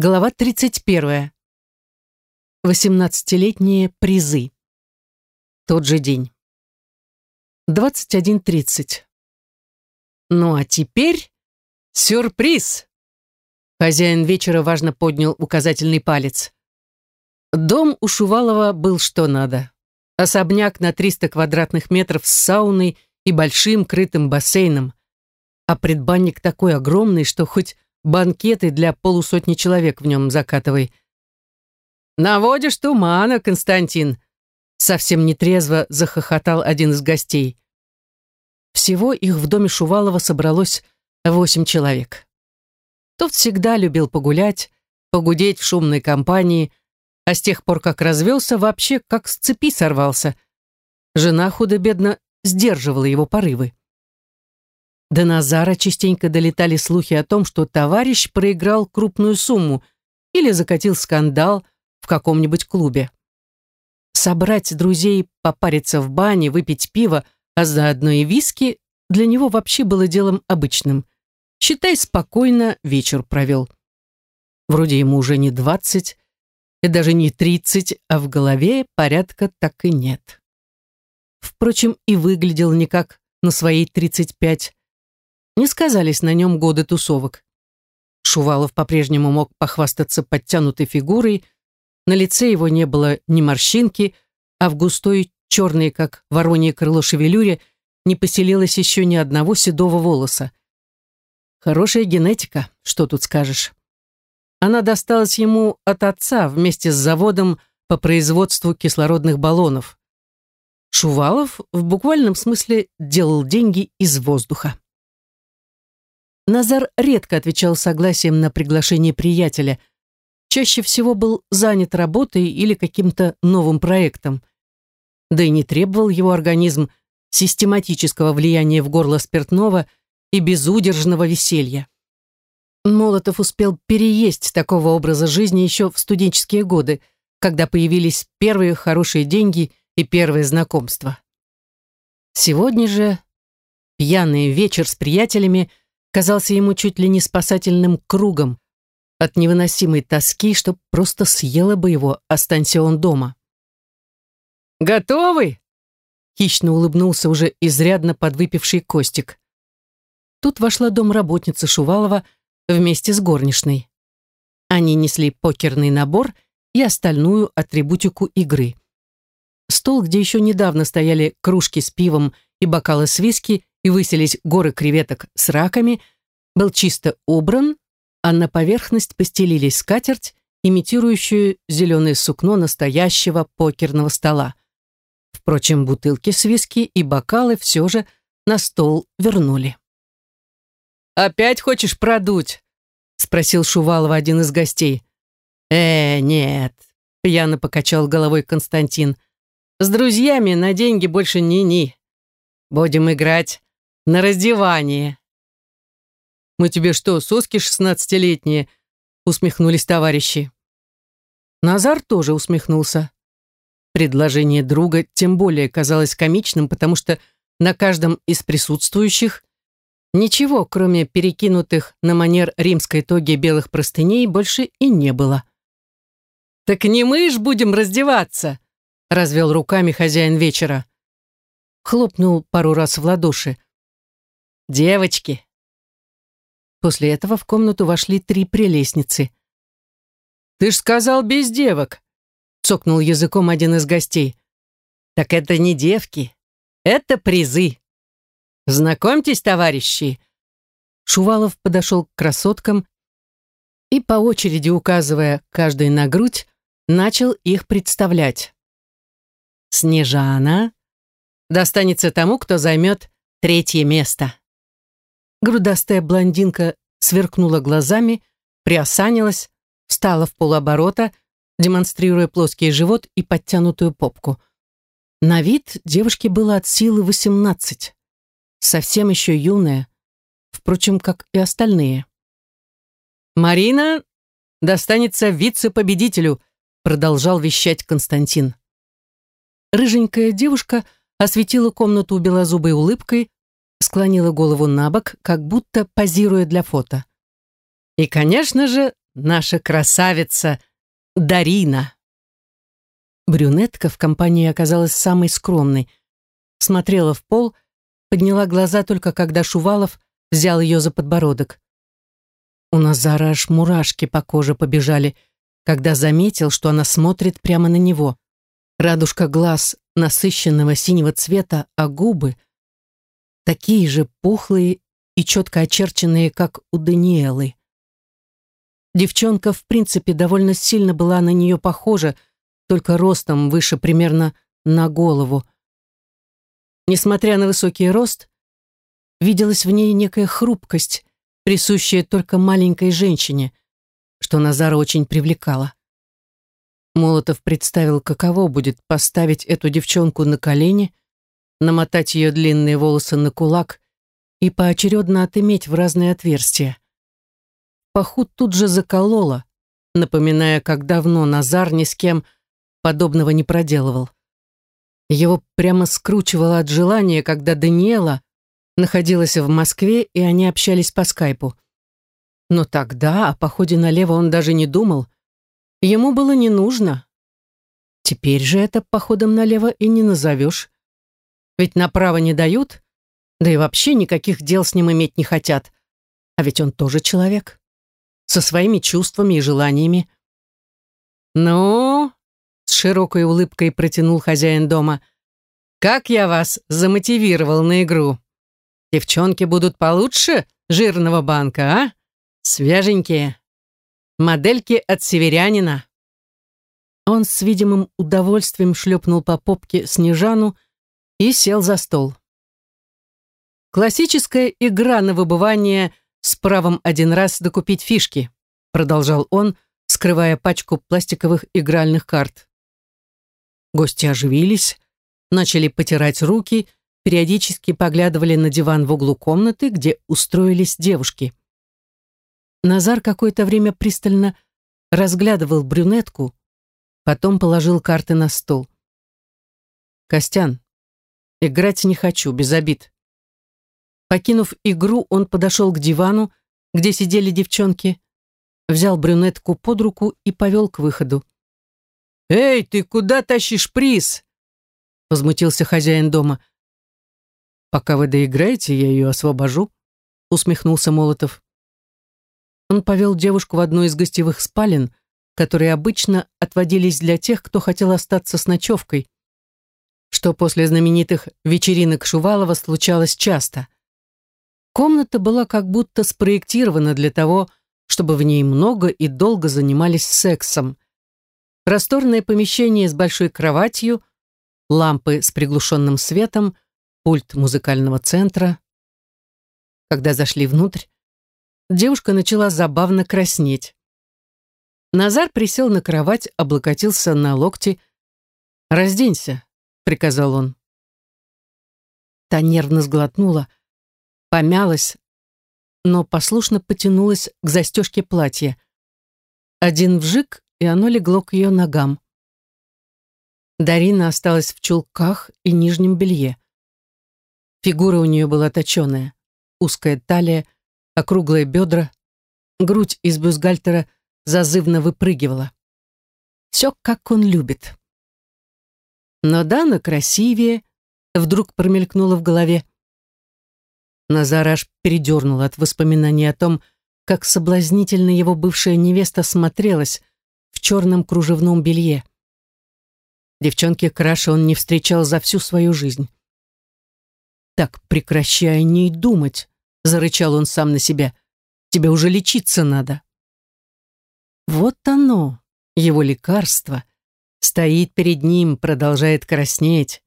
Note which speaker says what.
Speaker 1: Глава 31. Восемнадцатилетние призы. Тот же день. 21.30. Ну а теперь сюрприз. Хозяин вечера важно поднял указательный палец. Дом у Шувалова был что надо. Особняк на 300 квадратных метров с сауной и большим крытым бассейном. А предбанник такой огромный, что хоть банкеты для полусотни человек в нем закатывай. «Наводишь тумана, Константин!» Совсем нетрезво захохотал один из гостей. Всего их в доме Шувалова собралось восемь человек. Тот всегда любил погулять, погудеть в шумной компании, а с тех пор, как развелся, вообще как с цепи сорвался. Жена худо-бедно сдерживала его порывы. До Назара частенько долетали слухи о том, что товарищ проиграл крупную сумму или закатил скандал в каком-нибудь клубе. Собрать друзей, попариться в бане, выпить пиво, а заодно и виски, для него вообще было делом обычным. Считай, спокойно вечер провел. Вроде ему уже не двадцать, и даже не тридцать, а в голове порядка так и нет. Впрочем, и выглядел никак на свои тридцать пять, не сказались на нем годы тусовок. Шувалов по-прежнему мог похвастаться подтянутой фигурой, на лице его не было ни морщинки, а в густой, черной, как воронье крыло шевелюре, не поселилось еще ни одного седого волоса. Хорошая генетика, что тут скажешь. Она досталась ему от отца вместе с заводом по производству кислородных баллонов. Шувалов в буквальном смысле делал деньги из воздуха. Назар редко отвечал согласием на приглашение приятеля. Чаще всего был занят работой или каким-то новым проектом. Да и не требовал его организм систематического влияния в горло спиртного и безудержного веселья. Молотов успел переесть такого образа жизни еще в студенческие годы, когда появились первые хорошие деньги и первые знакомства. Сегодня же пьяный вечер с приятелями – казался ему чуть ли не спасательным кругом от невыносимой тоски, что просто съела бы его, останься он дома. «Готовы?» — хищно улыбнулся уже изрядно подвыпивший Костик. Тут вошла домработница Шувалова вместе с горничной. Они несли покерный набор и остальную атрибутику игры. Стол, где еще недавно стояли кружки с пивом и бокалы с виски, и высились горы креветок с раками, был чисто убран, а на поверхность постелились скатерть, имитирующую зеленое сукно настоящего покерного стола. Впрочем, бутылки с виски и бокалы все же на стол вернули. «Опять хочешь продуть?» — спросил Шувалова один из гостей. «Э, нет», — пьяно покачал головой Константин. «С друзьями на деньги больше ни-ни. Будем играть на раздевание. «Мы тебе что, соски шестнадцатилетние?» усмехнулись товарищи. Назар тоже усмехнулся. Предложение друга тем более казалось комичным, потому что на каждом из присутствующих ничего, кроме перекинутых на манер римской тоги белых простыней, больше и не было. «Так не мы ж будем раздеваться!» развел руками хозяин вечера. Хлопнул пару раз в ладоши. Девочки!» После этого в комнату вошли три прелестницы. «Ты ж сказал без девок!» — цокнул языком один из гостей. «Так это не девки, это призы. Знакомьтесь, товарищи!» Шувалов подошел к красоткам и, по очереди указывая каждой на грудь, начал их представлять. «Снежана достанется тому, кто займет третье место». Грудастая блондинка сверкнула глазами, приосанилась, встала в полуоборота, демонстрируя плоский живот и подтянутую попку. На вид девушке было от силы восемнадцать. Совсем еще юная, впрочем, как и остальные. «Марина достанется вице-победителю», продолжал вещать Константин. Рыженькая девушка осветила комнату белозубой улыбкой, склонила голову на бок, как будто позируя для фото. И, конечно же, наша красавица Дарина. Брюнетка в компании оказалась самой скромной. Смотрела в пол, подняла глаза только когда Шувалов взял ее за подбородок. У Назара аж мурашки по коже побежали, когда заметил, что она смотрит прямо на него. Радужка глаз насыщенного синего цвета, а губы такие же пухлые и четко очерченные, как у Даниэлы. Девчонка, в принципе, довольно сильно была на нее похожа, только ростом выше примерно на голову. Несмотря на высокий рост, виделась в ней некая хрупкость, присущая только маленькой женщине, что Назара очень привлекало. Молотов представил, каково будет поставить эту девчонку на колени, намотать ее длинные волосы на кулак и поочередно отыметь в разные отверстия. Паху тут же заколола, напоминая, как давно Назар ни с кем подобного не проделывал. Его прямо скручивало от желания, когда Даниэла находилась в Москве, и они общались по скайпу. Но тогда о походе налево он даже не думал. Ему было не нужно. Теперь же это походом налево и не назовешь. Ведь направо не дают, да и вообще никаких дел с ним иметь не хотят. А ведь он тоже человек. Со своими чувствами и желаниями. «Ну?» — с широкой улыбкой протянул хозяин дома. «Как я вас замотивировал на игру? Девчонки будут получше жирного банка, а? Свеженькие. Модельки от северянина». Он с видимым удовольствием шлепнул по попке Снежану и сел за стол. Классическая игра на выбывание с правом один раз докупить фишки, продолжал он, скрывая пачку пластиковых игральных карт. Гости оживились, начали потирать руки, периодически поглядывали на диван в углу комнаты, где устроились девушки. Назар какое-то время пристально разглядывал брюнетку, потом положил карты на стол. «Костян, играть не хочу, без обид. Покинув игру, он подошел к дивану, где сидели девчонки, взял брюнетку под руку и повел к выходу. «Эй, ты куда тащишь приз?» Возмутился хозяин дома. «Пока вы доиграете, я ее освобожу», усмехнулся Молотов. Он повел девушку в одну из гостевых спален, которые обычно отводились для тех, кто хотел остаться с ночевкой, что после знаменитых вечеринок Шувалова случалось часто. Комната была как будто спроектирована для того, чтобы в ней много и долго занимались сексом. Просторное помещение с большой кроватью, лампы с приглушенным светом, пульт музыкального центра. Когда зашли внутрь, девушка начала забавно краснеть. Назар присел на кровать, облокотился на локти. «Разденься», — приказал он. Та нервно сглотнула, помялась, но послушно потянулась к застежке платья. Один вжик, и оно легло к ее ногам. Дарина осталась в чулках и нижнем белье. Фигура у нее была точеная, узкая талия, округлые бедра, грудь из бюстгальтера зазывно выпрыгивала. Все, как он любит. Но Дана красивее, вдруг промелькнула в голове. Назар аж передернул от воспоминаний о том, как соблазнительно его бывшая невеста смотрелась в черном кружевном белье. Девчонки краше он не встречал за всю свою жизнь. «Так прекращай не думать», — зарычал он сам на себя. «Тебе уже лечиться надо». Вот оно, его лекарство, стоит перед ним, продолжает краснеть.